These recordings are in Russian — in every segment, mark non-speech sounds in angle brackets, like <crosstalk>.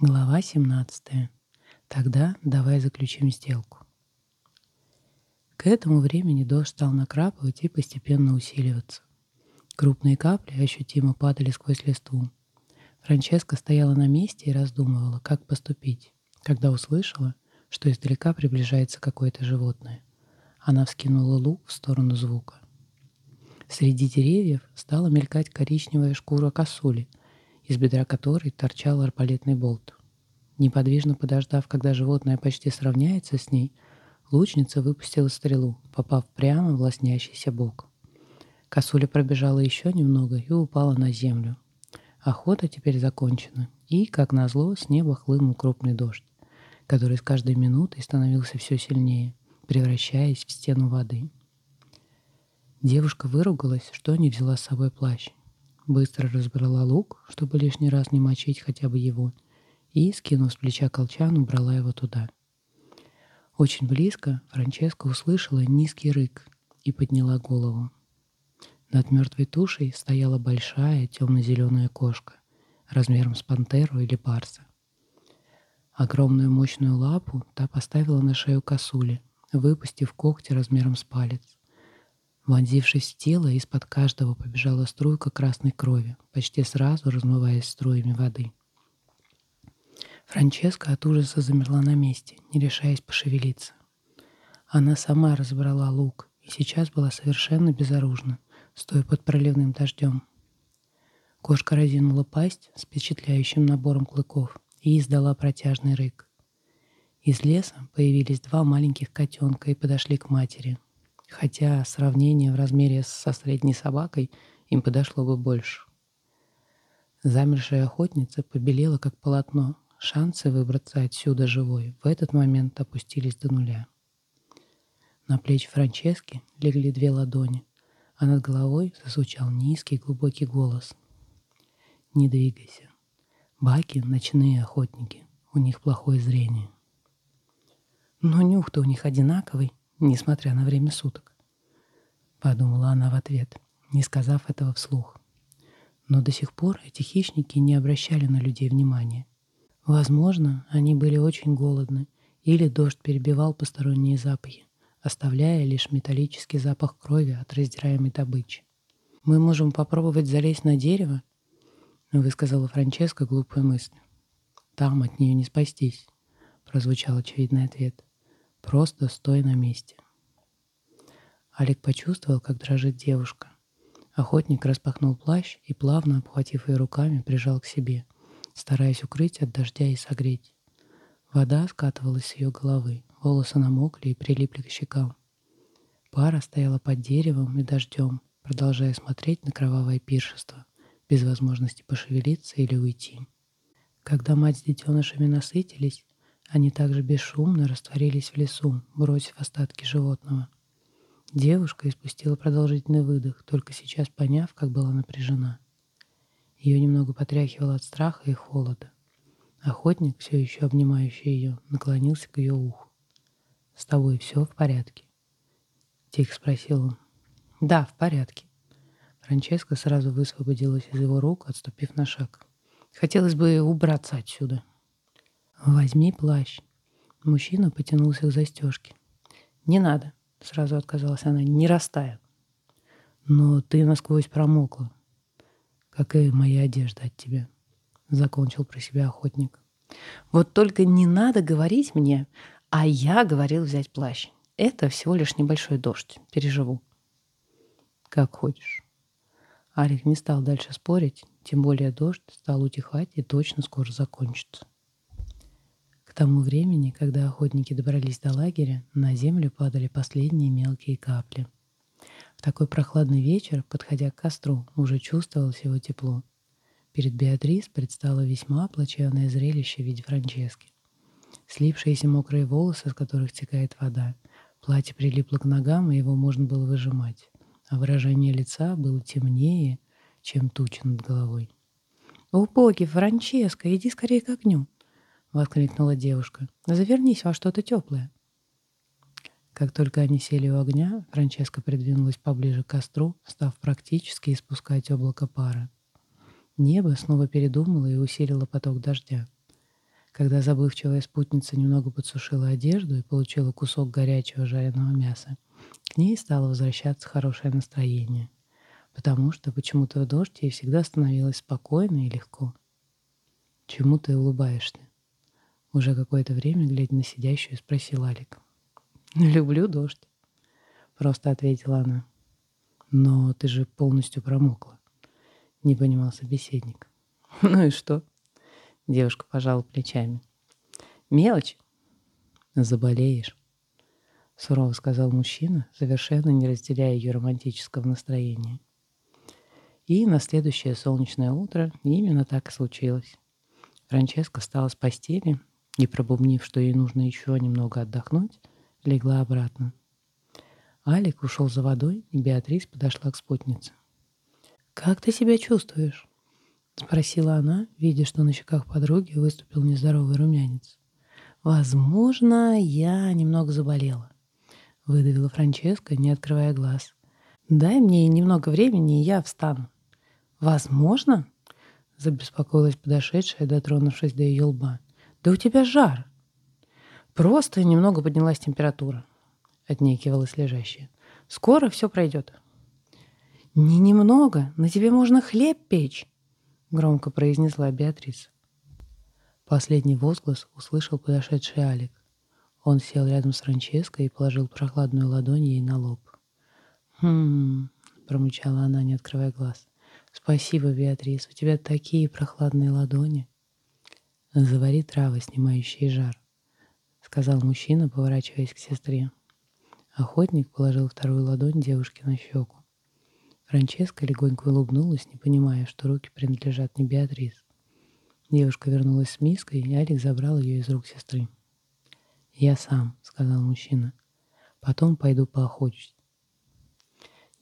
Глава 17. Тогда давай заключим сделку. К этому времени дождь стал накрапывать и постепенно усиливаться. Крупные капли ощутимо падали сквозь листву. Франческа стояла на месте и раздумывала, как поступить, когда услышала, что издалека приближается какое-то животное. Она вскинула лук в сторону звука. Среди деревьев стала мелькать коричневая шкура косули, из бедра которой торчал арбалетный болт. Неподвижно подождав, когда животное почти сравняется с ней, лучница выпустила стрелу, попав прямо в лоснящийся бок. Косуля пробежала еще немного и упала на землю. Охота теперь закончена, и, как назло, с неба хлынул крупный дождь, который с каждой минутой становился все сильнее, превращаясь в стену воды. Девушка выругалась, что не взяла с собой плащ. Быстро разбрала лук, чтобы лишний раз не мочить хотя бы его, и, скинув с плеча колчан, убрала его туда. Очень близко Франческа услышала низкий рык и подняла голову. Над мертвой тушей стояла большая темно-зеленая кошка, размером с пантеру или барса. Огромную мощную лапу та поставила на шею косули, выпустив когти размером с палец. Вонзившись в тело, из-под каждого побежала струйка красной крови, почти сразу размываясь струями воды. Франческа от ужаса замерла на месте, не решаясь пошевелиться. Она сама разобрала лук и сейчас была совершенно безоружна, стоя под проливным дождем. Кошка разинула пасть с впечатляющим набором клыков и издала протяжный рык. Из леса появились два маленьких котенка и подошли к матери, хотя сравнение в размере со средней собакой им подошло бы больше. Замершая охотница побелела, как полотно. Шансы выбраться отсюда живой в этот момент опустились до нуля. На плечи Франчески легли две ладони, а над головой зазвучал низкий глубокий голос. «Не двигайся. Баки — ночные охотники. У них плохое зрение». «Но нюх-то у них одинаковый», несмотря на время суток. Подумала она в ответ, не сказав этого вслух. Но до сих пор эти хищники не обращали на людей внимания. Возможно, они были очень голодны, или дождь перебивал посторонние запахи, оставляя лишь металлический запах крови от раздираемой добычи. «Мы можем попробовать залезть на дерево?» — высказала Франческа глупую мысль. «Там от нее не спастись», — прозвучал очевидный ответ. Просто стой на месте. Олег почувствовал, как дрожит девушка. Охотник распахнул плащ и, плавно обхватив ее руками, прижал к себе, стараясь укрыть от дождя и согреть. Вода скатывалась с ее головы, волосы намокли и прилипли к щекам. Пара стояла под деревом и дождем, продолжая смотреть на кровавое пиршество, без возможности пошевелиться или уйти. Когда мать с детенышами насытились, они также бесшумно растворились в лесу, бросив остатки животного. Девушка испустила продолжительный выдох, только сейчас поняв, как была напряжена. Ее немного потряхивало от страха и холода. Охотник, все еще обнимающий ее, наклонился к ее уху. «С тобой все в порядке?» Тихо спросил он. «Да, в порядке». Франческа сразу высвободилась из его рук, отступив на шаг. «Хотелось бы убраться отсюда». «Возьми плащ». Мужчина потянулся к застежке. «Не надо», — сразу отказалась она, — «не растаю». «Но ты насквозь промокла, как и моя одежда от тебя», — закончил про себя охотник. «Вот только не надо говорить мне, а я говорил взять плащ. Это всего лишь небольшой дождь. Переживу». «Как хочешь». Алик не стал дальше спорить, тем более дождь стал утихать и точно скоро закончится тому времени, когда охотники добрались до лагеря, на землю падали последние мелкие капли. В такой прохладный вечер, подходя к костру, уже чувствовалось его тепло. Перед Беатрис предстало весьма плачевное зрелище в виде Франчески. Слипшиеся мокрые волосы, с которых текает вода, платье прилипло к ногам, и его можно было выжимать, а выражение лица было темнее, чем туча над головой. «О, боги, Франческа, иди скорее к огню!» — воскликнула девушка. «Завернись во что-то теплое». Как только они сели у огня, Франческа придвинулась поближе к костру, став практически испускать облако пара. Небо снова передумало и усилило поток дождя. Когда забывчивая спутница немного подсушила одежду и получила кусок горячего жареного мяса, к ней стало возвращаться хорошее настроение, потому что почему-то в дождь ей всегда становилось спокойно и легко. «Чему ты улыбаешься?» Уже какое-то время, глядя на сидящую, спросил Алик. «Люблю дождь», — просто ответила она. «Но ты же полностью промокла», — не понимал собеседник. <laughs> «Ну и что?» Девушка пожала плечами. «Мелочь. Заболеешь», — сурово сказал мужчина, совершенно не разделяя ее романтического настроения. И на следующее солнечное утро именно так и случилось. Франческа встала с постели и, пробубнив, что ей нужно еще немного отдохнуть, легла обратно. Алик ушел за водой, и Беатрис подошла к спутнице. «Как ты себя чувствуешь?» — спросила она, видя, что на щеках подруги выступил нездоровый румянец. «Возможно, я немного заболела», — выдавила Франческа, не открывая глаз. «Дай мне немного времени, и я встану». «Возможно?» — забеспокоилась подошедшая, дотронувшись до ее лба. «Да у тебя жар!» «Просто немного поднялась температура», — отнекивалась лежащая. «Скоро все пройдет». «Не немного, на тебе можно хлеб печь», — громко произнесла Беатриса. Последний возглас услышал подошедший Алик. Он сел рядом с Франческой и положил прохладную ладонь ей на лоб. «Хм...» — промычала она, не открывая глаз. «Спасибо, Беатрис, у тебя такие прохладные ладони». «Завари травы, снимающие жар», — сказал мужчина, поворачиваясь к сестре. Охотник положил вторую ладонь девушке на щеку. Франческа легонько улыбнулась, не понимая, что руки принадлежат не Беатрис. Девушка вернулась с миской, и Алик забрал ее из рук сестры. «Я сам», — сказал мужчина. «Потом пойду поохочусь».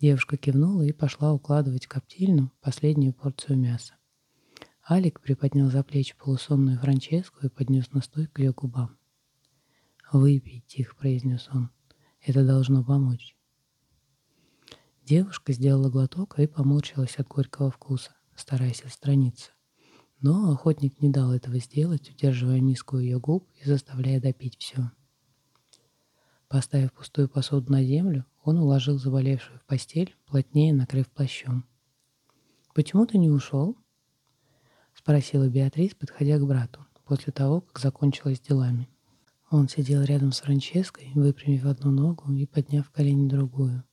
Девушка кивнула и пошла укладывать в коптильну последнюю порцию мяса. Алик приподнял за плечи полусонную Франческу и поднес настой к ее губам. «Выпей», — тихо произнес он. «Это должно помочь». Девушка сделала глоток и поморщилась от горького вкуса, стараясь отстраниться. Но охотник не дал этого сделать, удерживая миску ее губ и заставляя допить все. Поставив пустую посуду на землю, он уложил заболевшую в постель, плотнее накрыв плащом. «Почему ты не ушел?» — спросила Беатрис, подходя к брату, после того, как закончилась делами. Он сидел рядом с Франческой, выпрямив одну ногу и подняв колени другую.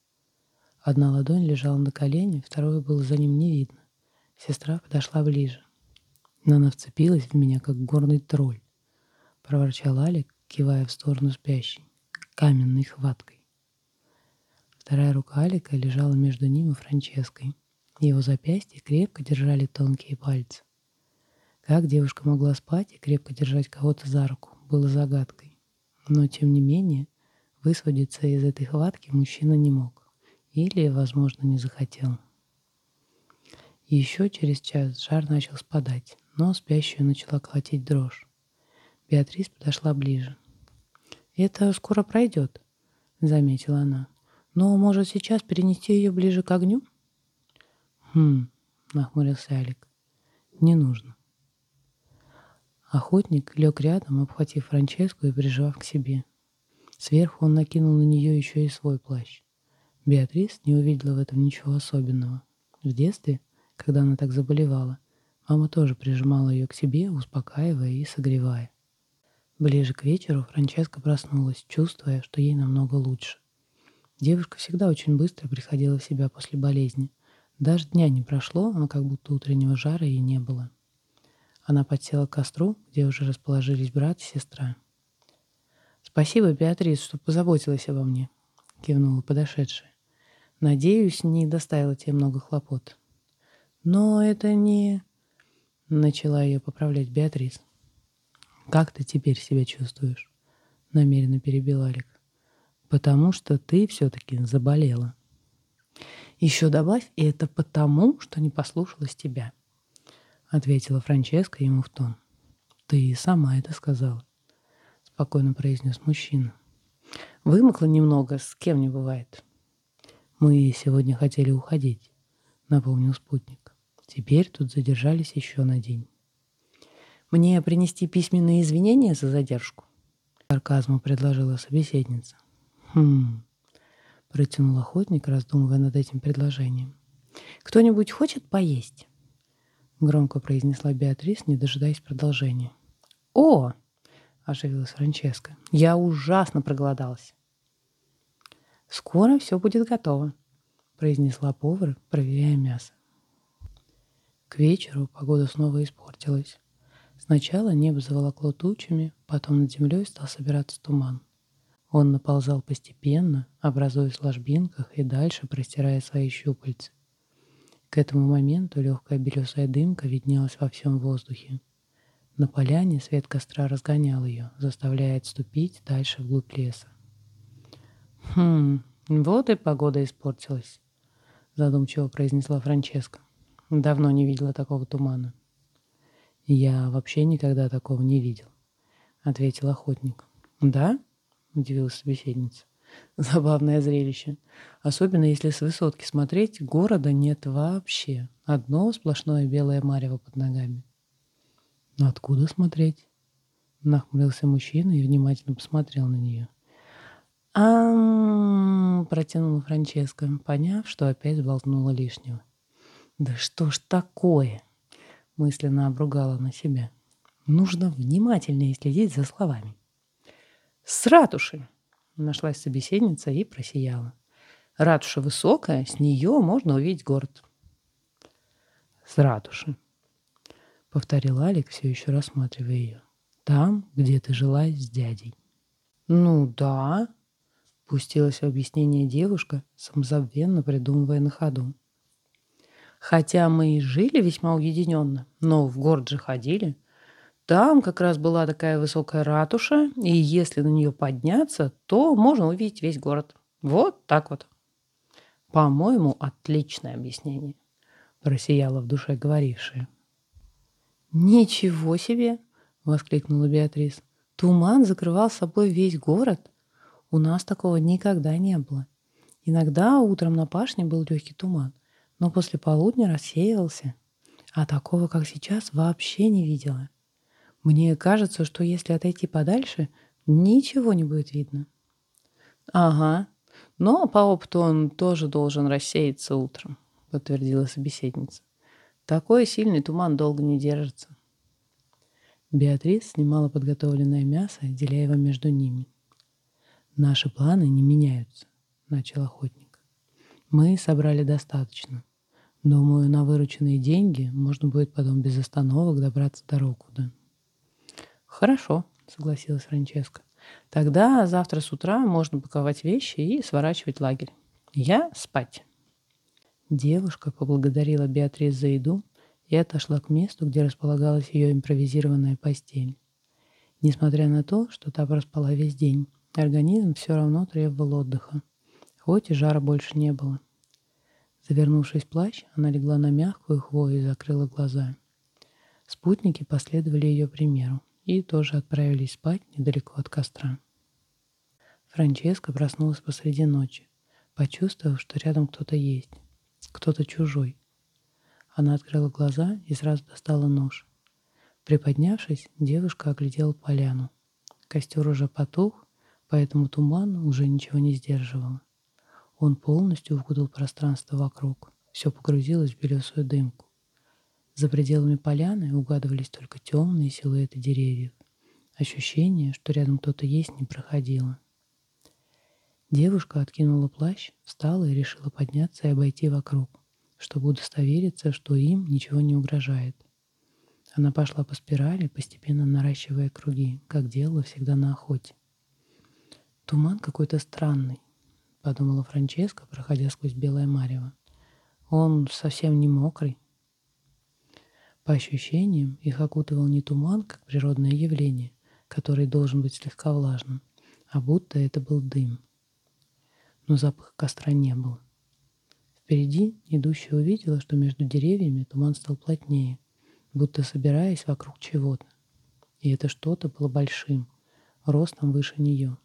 Одна ладонь лежала на колене, вторую было за ним не видно. Сестра подошла ближе. Но она вцепилась в меня, как горный тролль, проворчал Алик, кивая в сторону спящей, каменной хваткой. Вторая рука Алика лежала между ним и Франческой. Его запястья крепко держали тонкие пальцы. Как девушка могла спать и крепко держать кого-то за руку, было загадкой. Но, тем не менее, высвободиться из этой хватки мужчина не мог. Или, возможно, не захотел. Еще через час жар начал спадать, но спящую начала колотить дрожь. Беатрис подошла ближе. «Это скоро пройдет», — заметила она. «Но, может, сейчас перенести ее ближе к огню?» «Хм», — нахмурился Алик. «Не нужно». Охотник лег рядом, обхватив Франческу и прижав к себе. Сверху он накинул на нее еще и свой плащ. Беатрис не увидела в этом ничего особенного. В детстве, когда она так заболевала, мама тоже прижимала ее к себе, успокаивая и согревая. Ближе к вечеру Франческа проснулась, чувствуя, что ей намного лучше. Девушка всегда очень быстро приходила в себя после болезни. Даже дня не прошло, а как будто утреннего жара и не было. Она подсела к костру, где уже расположились брат и сестра. «Спасибо, Беатрис, что позаботилась обо мне», — кивнула подошедшая. «Надеюсь, не доставила тебе много хлопот». «Но это не...» — начала ее поправлять Беатрис. «Как ты теперь себя чувствуешь?» — намеренно перебил Алик. «Потому что ты все-таки заболела». «Еще добавь, и это потому, что не послушалась тебя», ответила Франческа ему в тон. «Ты сама это сказала», — спокойно произнес мужчина. «Вымокла немного, с кем не бывает». «Мы сегодня хотели уходить», — напомнил спутник. «Теперь тут задержались еще на день». «Мне принести письменные извинения за задержку?» Сарказму предложила собеседница. «Хм...» — протянул охотник, раздумывая над этим предложением. «Кто-нибудь хочет поесть?» — громко произнесла Беатрис, не дожидаясь продолжения. «О!» — оживилась Франческа. «Я ужасно проголодалась». «Скоро все будет готово», — произнесла повар, проверяя мясо. К вечеру погода снова испортилась. Сначала небо заволокло тучами, потом над землей стал собираться туман. Он наползал постепенно, образуясь в ложбинках и дальше простирая свои щупальцы. К этому моменту легкая белесая дымка виднелась во всем воздухе. На поляне свет костра разгонял ее, заставляя отступить дальше вглубь леса. «Хм, вот и погода испортилась», — задумчиво произнесла Франческа. «Давно не видела такого тумана». «Я вообще никогда такого не видел», — ответил охотник. «Да?» — удивилась собеседница. <laughs> «Забавное зрелище. Особенно если с высотки смотреть, города нет вообще. Одно сплошное белое марево под ногами». «Но откуда смотреть?» Нахмурился мужчина и внимательно посмотрел на нее. а протянула Франческа, поняв, что опять сболтнула лишнего. «Да что ж такое?» мысленно обругала на себя. Нужно внимательнее следить за словами. «С ратуши!» — нашлась собеседница и просияла. «Ратуша высокая, с нее можно увидеть город». «С ратуши!» — повторил Алик, все еще рассматривая ее. «Там, где ты жила с дядей». «Ну да», — пустилась в объяснение девушка, самозабвенно придумывая на ходу. Хотя мы и жили весьма уединенно, но в город же ходили. Там как раз была такая высокая ратуша, и если на нее подняться, то можно увидеть весь город. Вот так вот. По-моему, отличное объяснение, просияла в душе говорившая. Ничего себе! воскликнула Беатрис. Туман закрывал собой весь город. У нас такого никогда не было. Иногда утром на пашне был легкий туман, но после полудня рассеивался. А такого, как сейчас, вообще не видела. Мне кажется, что если отойти подальше, ничего не будет видно. Ага, но по опыту он тоже должен рассеяться утром, подтвердила собеседница. Такой сильный туман долго не держится. Беатрис снимала подготовленное мясо, деля его между ними. «Наши планы не меняются», — начал охотник. «Мы собрали достаточно. Думаю, на вырученные деньги можно будет потом без остановок добраться до Рокуда. Хорошо, согласилась Франческа. Тогда завтра с утра можно паковать вещи и сворачивать лагерь. Я спать. Девушка поблагодарила Беатрис за еду и отошла к месту, где располагалась ее импровизированная постель. Несмотря на то, что та проспала весь день, организм все равно требовал отдыха, хоть и жара больше не было. Завернувшись в плащ, она легла на мягкую хвою и закрыла глаза. Спутники последовали ее примеру и тоже отправились спать недалеко от костра. Франческа проснулась посреди ночи, почувствовав, что рядом кто-то есть, кто-то чужой. Она открыла глаза и сразу достала нож. Приподнявшись, девушка оглядела поляну. Костер уже потух, поэтому туман уже ничего не сдерживал. Он полностью укутал пространство вокруг. Все погрузилось в белесую дымку. За пределами поляны угадывались только темные силуэты деревьев. Ощущение, что рядом кто-то есть, не проходило. Девушка откинула плащ, встала и решила подняться и обойти вокруг, чтобы удостовериться, что им ничего не угрожает. Она пошла по спирали, постепенно наращивая круги, как делала всегда на охоте. Туман какой-то странный, подумала Франческа, проходя сквозь белое марево. Он совсем не мокрый. По ощущениям, их окутывал не туман, как природное явление, который должен быть слегка влажным, а будто это был дым. Но запаха костра не было. Впереди идущая увидела, что между деревьями туман стал плотнее, будто собираясь вокруг чего-то. И это что-то было большим, ростом выше нее.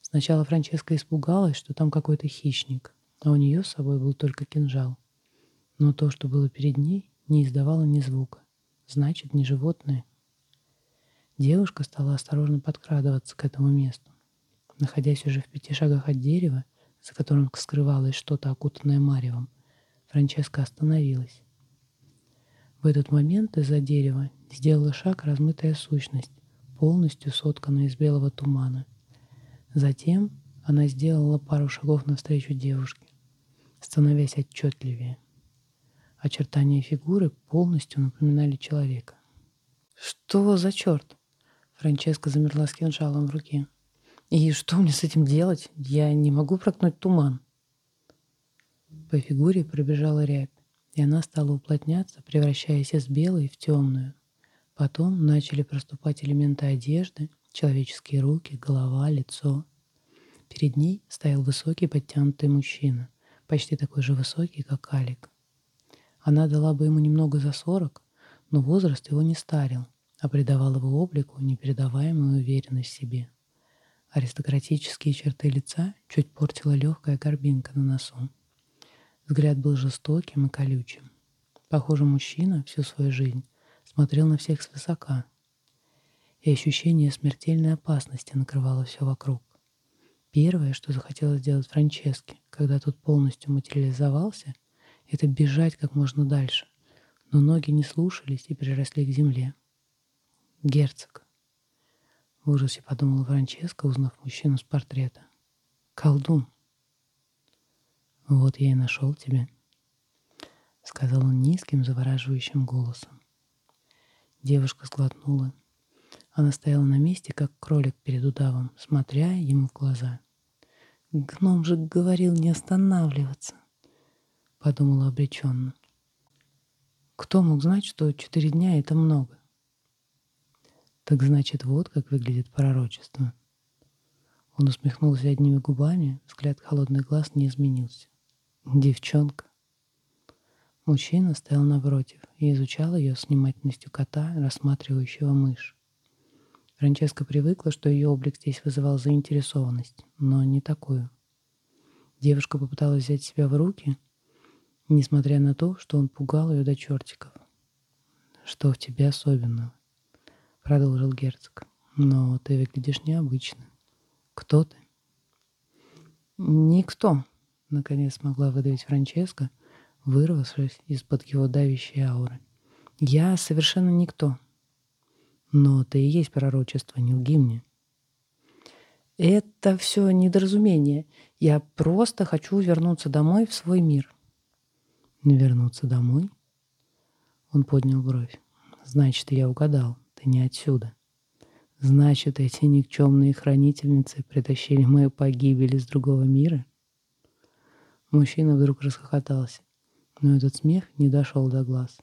Сначала Франческа испугалась, что там какой-то хищник, а у нее с собой был только кинжал. Но то, что было перед ней, не издавало ни звука. значит, не животное. Девушка стала осторожно подкрадываться к этому месту. Находясь уже в пяти шагах от дерева, за которым скрывалось что-то окутанное маревом, Франческа остановилась. В этот момент из-за дерева сделала шаг размытая сущность, полностью сотканная из белого тумана. Затем она сделала пару шагов навстречу девушке, становясь отчетливее. Очертания фигуры полностью напоминали человека. «Что за черт?» Франческа замерла с кинжалом в руке. «И что мне с этим делать? Я не могу проткнуть туман». По фигуре пробежала рябь, и она стала уплотняться, превращаясь из белой в темную. Потом начали проступать элементы одежды, человеческие руки, голова, лицо. Перед ней стоял высокий подтянутый мужчина, почти такой же высокий, как Алик. Она дала бы ему немного за сорок, но возраст его не старил, а придавал его облику непередаваемую уверенность в себе. Аристократические черты лица чуть портила легкая горбинка на носу. Взгляд был жестоким и колючим. Похоже, мужчина всю свою жизнь смотрел на всех свысока, и ощущение смертельной опасности накрывало все вокруг. Первое, что захотелось сделать Франческе, когда тот полностью материализовался, это бежать как можно дальше, но ноги не слушались и приросли к земле. Герцог. В ужасе подумала Франческа, узнав мужчину с портрета. Колдун. Вот я и нашел тебя, сказал он низким, завораживающим голосом. Девушка сглотнула. Она стояла на месте, как кролик перед удавом, смотря ему в глаза. Гном же говорил не останавливаться подумала обреченно. Кто мог знать, что четыре дня — это много? Так значит, вот как выглядит пророчество. Он усмехнулся одними губами, взгляд холодных глаз не изменился. Девчонка. Мужчина стоял напротив и изучал ее с внимательностью кота, рассматривающего мышь. Франческа привыкла, что ее облик здесь вызывал заинтересованность, но не такую. Девушка попыталась взять себя в руки — несмотря на то, что он пугал ее до чертиков. «Что в тебе особенного?» — продолжил герцог. «Но ты выглядишь необычно. Кто ты?» «Никто», — наконец смогла выдавить Франческа, вырвавшись из-под его давящей ауры. «Я совершенно никто. Но ты и есть пророчество, не лги мне». «Это все недоразумение. Я просто хочу вернуться домой в свой мир», вернуться домой? Он поднял бровь. Значит, я угадал. Ты не отсюда. Значит, эти никчемные хранительницы притащили мою погибель из другого мира? Мужчина вдруг расхохотался, но этот смех не дошел до глаз.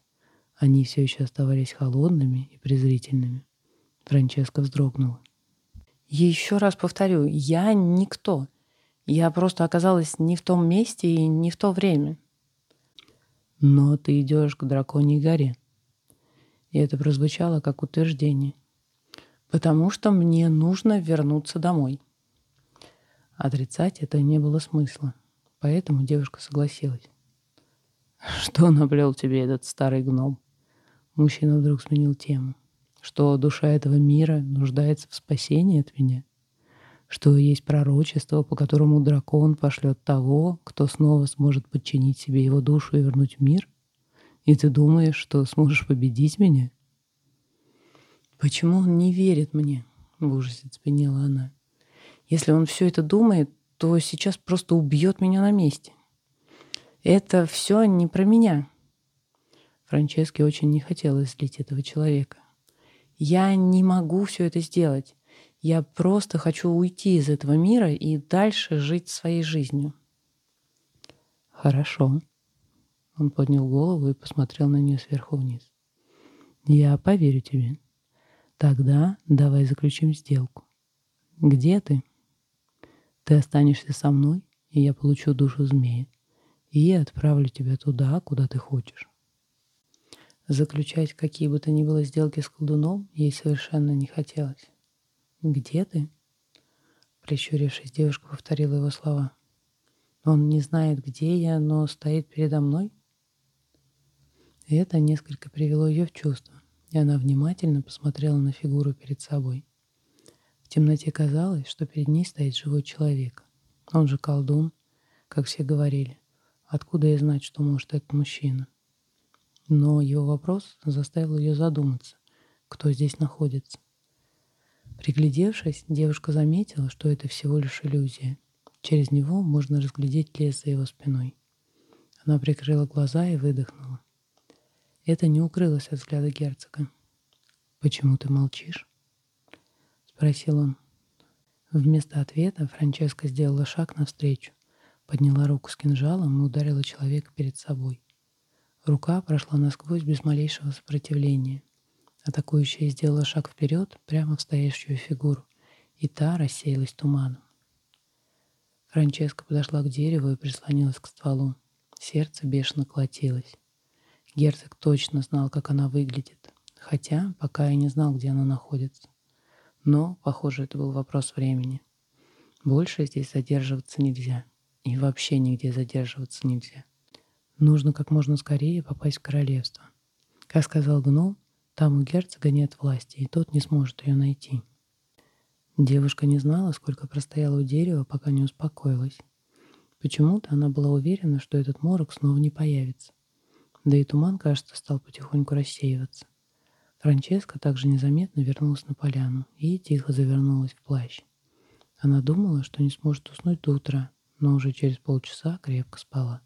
Они все еще оставались холодными и презрительными. Франческа вздрогнула. Еще раз повторю, я никто. Я просто оказалась не в том месте и не в то время. Но ты идешь к драконьей горе. И это прозвучало как утверждение. Потому что мне нужно вернуться домой. Отрицать это не было смысла. Поэтому девушка согласилась. Что наплел тебе этот старый гном? Мужчина вдруг сменил тему. Что душа этого мира нуждается в спасении от меня? Что есть пророчество, по которому дракон пошлет того, кто снова сможет подчинить себе его душу и вернуть мир? И ты думаешь, что сможешь победить меня? Почему он не верит мне? В ужасе цепенела она. Если он все это думает, то сейчас просто убьет меня на месте. Это все не про меня. Франческе очень не хотелось злить этого человека. Я не могу все это сделать. Я просто хочу уйти из этого мира и дальше жить своей жизнью. Хорошо. Он поднял голову и посмотрел на нее сверху вниз. Я поверю тебе. Тогда давай заключим сделку. Где ты? Ты останешься со мной, и я получу душу змея. И отправлю тебя туда, куда ты хочешь. Заключать какие бы то ни было сделки с колдуном ей совершенно не хотелось. «Где ты?» Прищурившись, девушка повторила его слова. «Он не знает, где я, но стоит передо мной?» Это несколько привело ее в чувство. и она внимательно посмотрела на фигуру перед собой. В темноте казалось, что перед ней стоит живой человек. Он же колдун, как все говорили. Откуда ей знать, что может этот мужчина? Но его вопрос заставил ее задуматься, кто здесь находится. Приглядевшись, девушка заметила, что это всего лишь иллюзия. Через него можно разглядеть лес за его спиной. Она прикрыла глаза и выдохнула. Это не укрылось от взгляда герцога. «Почему ты молчишь?» — спросил он. Вместо ответа Франческа сделала шаг навстречу, подняла руку с кинжалом и ударила человека перед собой. Рука прошла насквозь без малейшего сопротивления. Атакующая сделала шаг вперед, прямо в стоящую фигуру, и та рассеялась туманом. Франческа подошла к дереву и прислонилась к стволу. Сердце бешено колотилось. Герцог точно знал, как она выглядит, хотя пока и не знал, где она находится. Но, похоже, это был вопрос времени. Больше здесь задерживаться нельзя. И вообще нигде задерживаться нельзя. Нужно как можно скорее попасть в королевство. Как сказал гном, там у герцога нет власти, и тот не сможет ее найти. Девушка не знала, сколько простояла у дерева, пока не успокоилась. Почему-то она была уверена, что этот морок снова не появится. Да и туман, кажется, стал потихоньку рассеиваться. Франческа также незаметно вернулась на поляну и тихо завернулась в плащ. Она думала, что не сможет уснуть до утра, но уже через полчаса крепко спала.